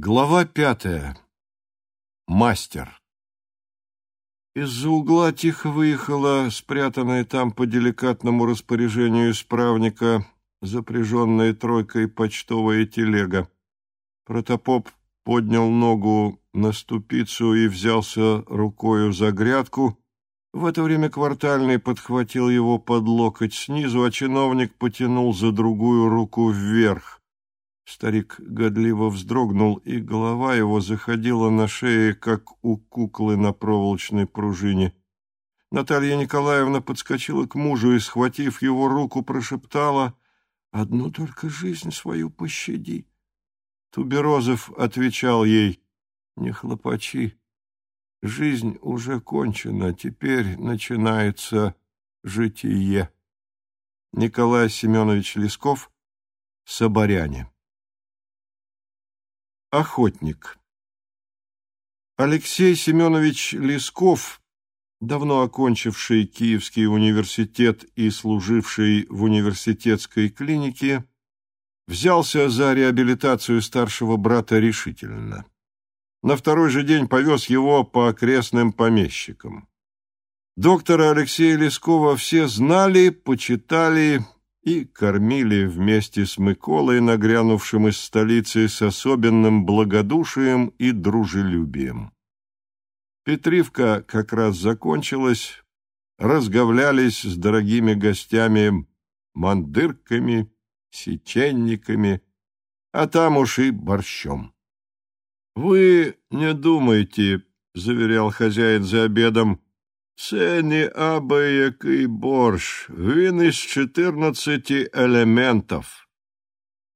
Глава пятая. Мастер. Из-за угла тихо выехала спрятанная там по деликатному распоряжению исправника запряженная тройкой почтовая телега. Протопоп поднял ногу на ступицу и взялся рукою за грядку. В это время квартальный подхватил его под локоть снизу, а чиновник потянул за другую руку вверх. Старик годливо вздрогнул, и голова его заходила на шее, как у куклы на проволочной пружине. Наталья Николаевна подскочила к мужу и, схватив его руку, прошептала «Одну только жизнь свою пощади». Туберозов отвечал ей «Не хлопачи, жизнь уже кончена, теперь начинается житие». Николай Семенович Лесков «Соборяне» Охотник Алексей Семенович Лесков, давно окончивший Киевский университет и служивший в университетской клинике, взялся за реабилитацию старшего брата решительно. На второй же день повез его по окрестным помещикам. Доктора Алексея Лескова все знали, почитали и кормили вместе с Миколой, нагрянувшим из столицы с особенным благодушием и дружелюбием. Петривка как раз закончилась, разговлялись с дорогими гостями мандырками, сеченниками, а там уж и борщом. — Вы не думайте, — заверял хозяин за обедом, — Це не аби який борщ, він из четырнадцати элементов.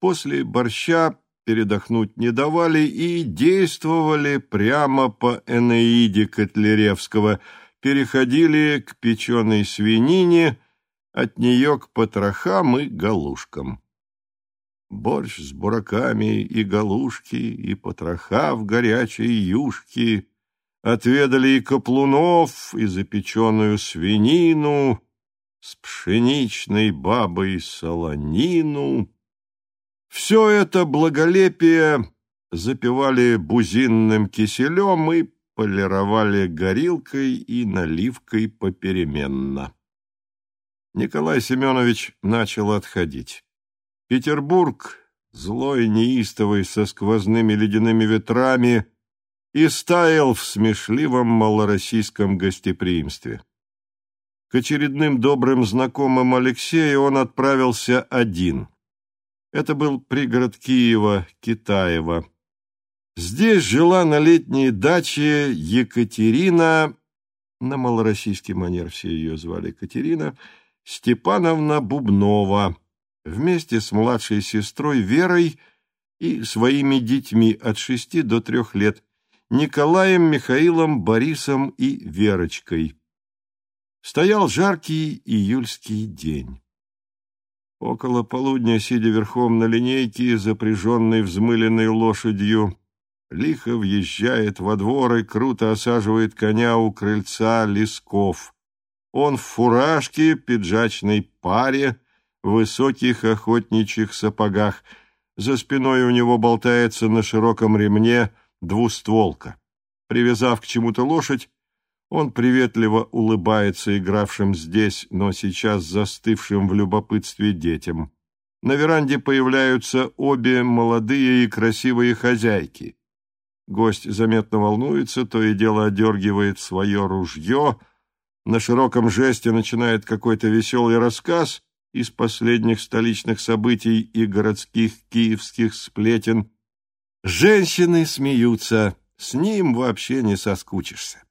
После борща передохнуть не давали и действовали прямо по Энеиде Котляревского, переходили к печеной свинине, от нее к потрохам и галушкам. Борщ с бураками и галушки, и потроха в горячей юшке — Отведали и каплунов, и запеченную свинину, с пшеничной бабой солонину. Все это благолепие запивали бузинным киселем и полировали горилкой и наливкой попеременно. Николай Семенович начал отходить. Петербург, злой, неистовый, со сквозными ледяными ветрами, и стаял в смешливом малороссийском гостеприимстве. К очередным добрым знакомым Алексея он отправился один. Это был пригород Киева, Китаева. Здесь жила на летней даче Екатерина, на малороссийский манер все ее звали Екатерина, Степановна Бубнова, вместе с младшей сестрой Верой и своими детьми от шести до трех лет, Николаем, Михаилом, Борисом и Верочкой. Стоял жаркий июльский день. Около полудня, сидя верхом на линейке, запряженной взмыленной лошадью, лихо въезжает во двор и круто осаживает коня у крыльца Лесков. Он в фуражке, пиджачной паре, высоких охотничьих сапогах. За спиной у него болтается на широком ремне – двустволка. Привязав к чему-то лошадь, он приветливо улыбается игравшим здесь, но сейчас застывшим в любопытстве детям. На веранде появляются обе молодые и красивые хозяйки. Гость заметно волнуется, то и дело одергивает свое ружье, на широком жесте начинает какой-то веселый рассказ из последних столичных событий и городских киевских сплетен, Женщины смеются, с ним вообще не соскучишься.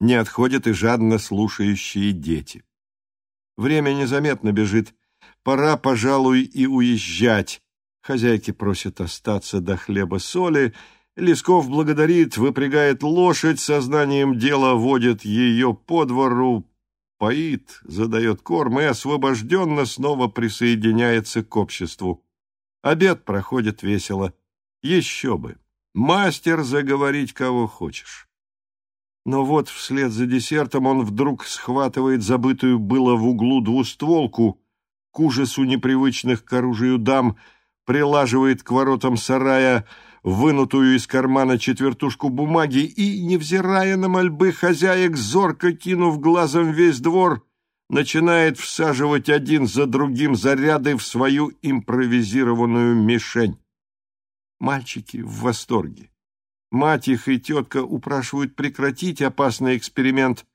Не отходят и жадно слушающие дети. Время незаметно бежит. Пора, пожалуй, и уезжать. Хозяйки просят остаться до хлеба-соли. Лесков благодарит, выпрягает лошадь, сознанием дела водит ее по двору, поит, задает корм и освобожденно снова присоединяется к обществу. Обед проходит весело. Еще бы! Мастер заговорить кого хочешь. Но вот вслед за десертом он вдруг схватывает забытую было в углу двустволку, к ужасу непривычных к оружию дам, прилаживает к воротам сарая, вынутую из кармана четвертушку бумаги и, невзирая на мольбы хозяек, зорко кинув глазом весь двор, начинает всаживать один за другим заряды в свою импровизированную мишень. Мальчики в восторге. Мать их и тетка упрашивают прекратить опасный эксперимент,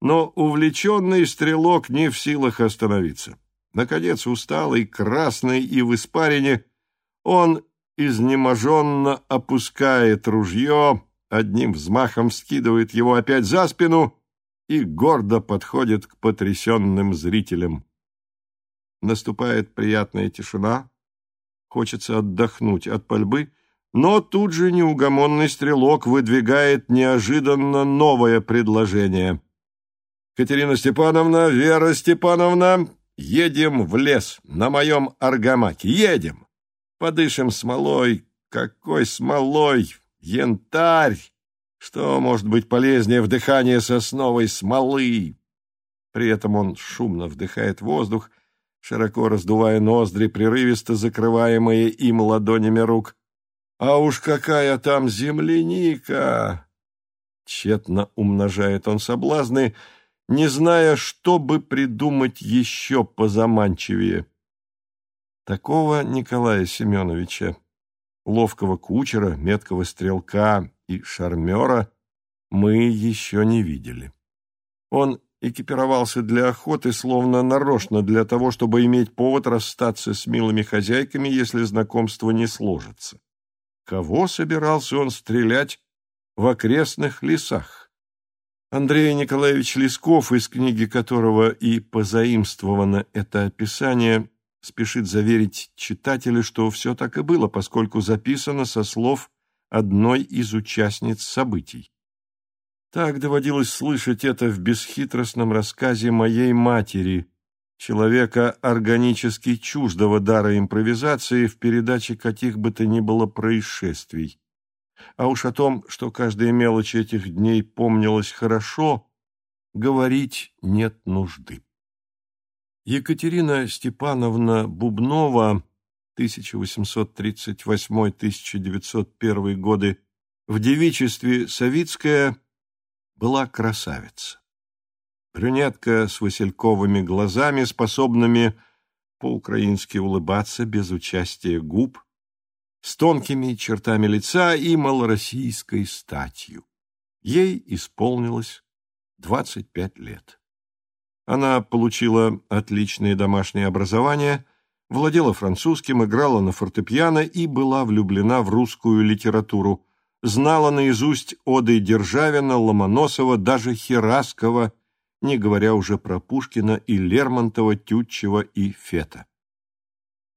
но увлеченный стрелок не в силах остановиться. Наконец, усталый, красный и в испарине, он изнеможенно опускает ружье, одним взмахом скидывает его опять за спину и гордо подходит к потрясенным зрителям. Наступает приятная тишина, хочется отдохнуть от пальбы, но тут же неугомонный стрелок выдвигает неожиданно новое предложение. «Катерина Степановна, Вера Степановна, едем в лес на моем аргамаке, едем! Подышим смолой, какой смолой, янтарь!» Что может быть полезнее вдыхания сосновой смолы? При этом он шумно вдыхает воздух, широко раздувая ноздри, прерывисто закрываемые им ладонями рук. А уж какая там земляника! Тщетно умножает он соблазны, не зная, что бы придумать еще позаманчивее. Такого Николая Семеновича, ловкого кучера, меткого стрелка, и шармера мы еще не видели. Он экипировался для охоты, словно нарочно для того, чтобы иметь повод расстаться с милыми хозяйками, если знакомство не сложится. Кого собирался он стрелять в окрестных лесах? Андрей Николаевич Лесков, из книги которого и позаимствовано это описание, спешит заверить читателя, что все так и было, поскольку записано со слов одной из участниц событий. Так доводилось слышать это в бесхитростном рассказе моей матери, человека органически чуждого дара импровизации в передаче каких бы то ни было происшествий. А уж о том, что каждая мелочь этих дней помнилась хорошо, говорить нет нужды. Екатерина Степановна Бубнова 1838-1901 годы, в девичестве Савицкая была красавица. Брюнетка с васильковыми глазами, способными по-украински улыбаться без участия губ, с тонкими чертами лица и малороссийской статью. Ей исполнилось 25 лет. Она получила отличное домашнее образование – владела французским, играла на фортепиано и была влюблена в русскую литературу, знала наизусть оды Державина, Ломоносова, даже Хераскова, не говоря уже про Пушкина и Лермонтова, Тютчева и Фета.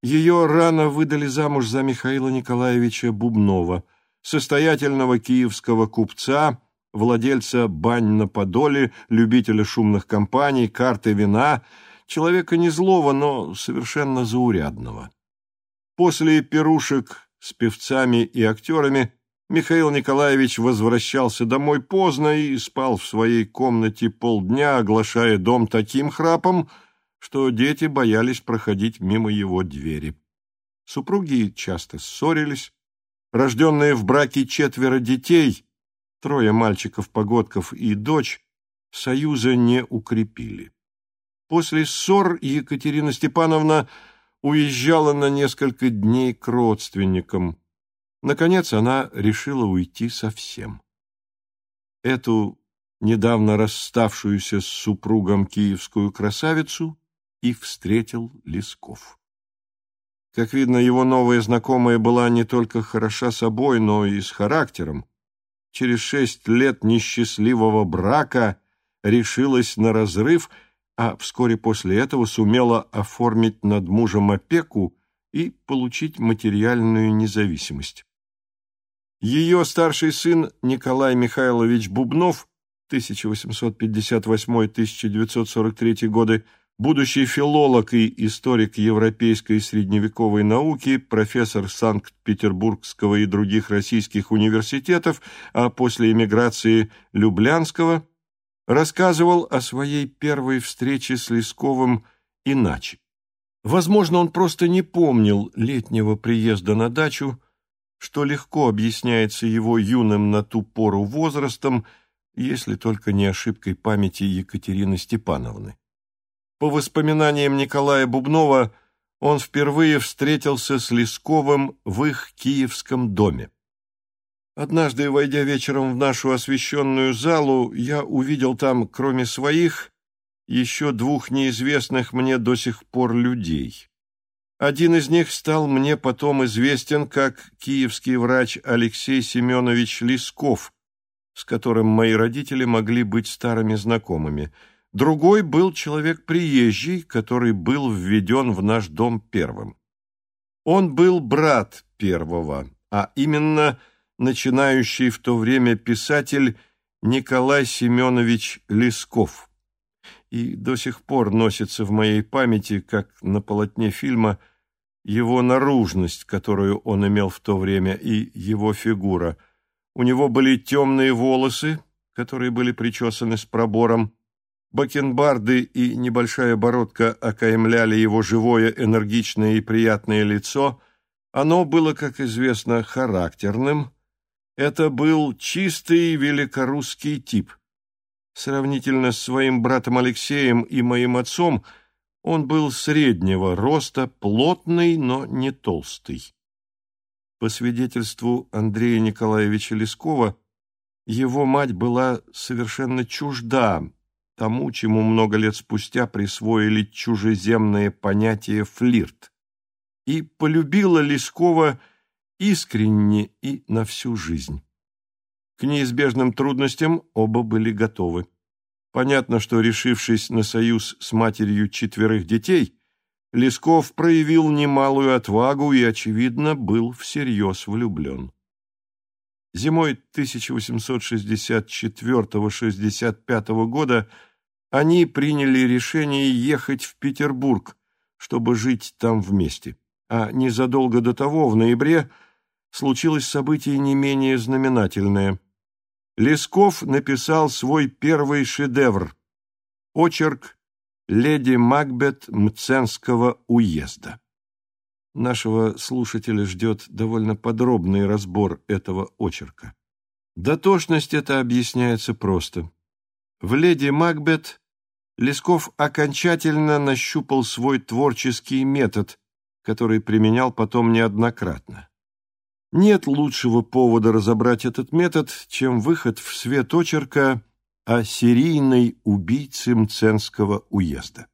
Ее рано выдали замуж за Михаила Николаевича Бубнова, состоятельного киевского купца, владельца бань на Подоле, любителя шумных компаний, карты вина – человека не злого, но совершенно заурядного. После пирушек с певцами и актерами Михаил Николаевич возвращался домой поздно и спал в своей комнате полдня, оглашая дом таким храпом, что дети боялись проходить мимо его двери. Супруги часто ссорились. Рожденные в браке четверо детей, трое мальчиков-погодков и дочь, союза не укрепили. После ссор Екатерина Степановна уезжала на несколько дней к родственникам. Наконец она решила уйти совсем. Эту недавно расставшуюся с супругом киевскую красавицу и встретил Лесков. Как видно, его новая знакомая была не только хороша собой, но и с характером. Через шесть лет несчастливого брака решилась на разрыв – а вскоре после этого сумела оформить над мужем опеку и получить материальную независимость. Ее старший сын Николай Михайлович Бубнов 1858-1943 годы, будущий филолог и историк европейской средневековой науки, профессор Санкт-Петербургского и других российских университетов, а после эмиграции Люблянского – рассказывал о своей первой встрече с Лесковым иначе. Возможно, он просто не помнил летнего приезда на дачу, что легко объясняется его юным на ту пору возрастом, если только не ошибкой памяти Екатерины Степановны. По воспоминаниям Николая Бубнова, он впервые встретился с Лесковым в их киевском доме. Однажды, войдя вечером в нашу освещенную залу, я увидел там, кроме своих, еще двух неизвестных мне до сих пор людей. Один из них стал мне потом известен как киевский врач Алексей Семенович Лесков, с которым мои родители могли быть старыми знакомыми. Другой был человек приезжий, который был введен в наш дом первым. Он был брат первого, а именно начинающий в то время писатель Николай Семенович Лесков и до сих пор носится в моей памяти, как на полотне фильма, его наружность, которую он имел в то время, и его фигура. У него были темные волосы, которые были причесаны с пробором, бакенбарды и небольшая бородка окаймляли его живое, энергичное и приятное лицо. Оно было, как известно, характерным. Это был чистый великорусский тип – Сравнительно с своим братом Алексеем и моим отцом, он был среднего роста, плотный, но не толстый. По свидетельству Андрея Николаевича Лескова, его мать была совершенно чужда тому, чему много лет спустя присвоили чужеземное понятие «флирт», и полюбила Лескова искренне и на всю жизнь. К неизбежным трудностям оба были готовы. Понятно, что, решившись на союз с матерью четверых детей, Лесков проявил немалую отвагу и, очевидно, был всерьез влюблен. Зимой 1864-65 года они приняли решение ехать в Петербург, чтобы жить там вместе. А незадолго до того, в ноябре, случилось событие не менее знаменательное. Лесков написал свой первый шедевр – очерк «Леди Макбет Мценского уезда». Нашего слушателя ждет довольно подробный разбор этого очерка. Дотошность это объясняется просто. В «Леди Макбет» Лесков окончательно нащупал свой творческий метод, который применял потом неоднократно. Нет лучшего повода разобрать этот метод, чем выход в свет очерка о серийной убийце Мценского уезда.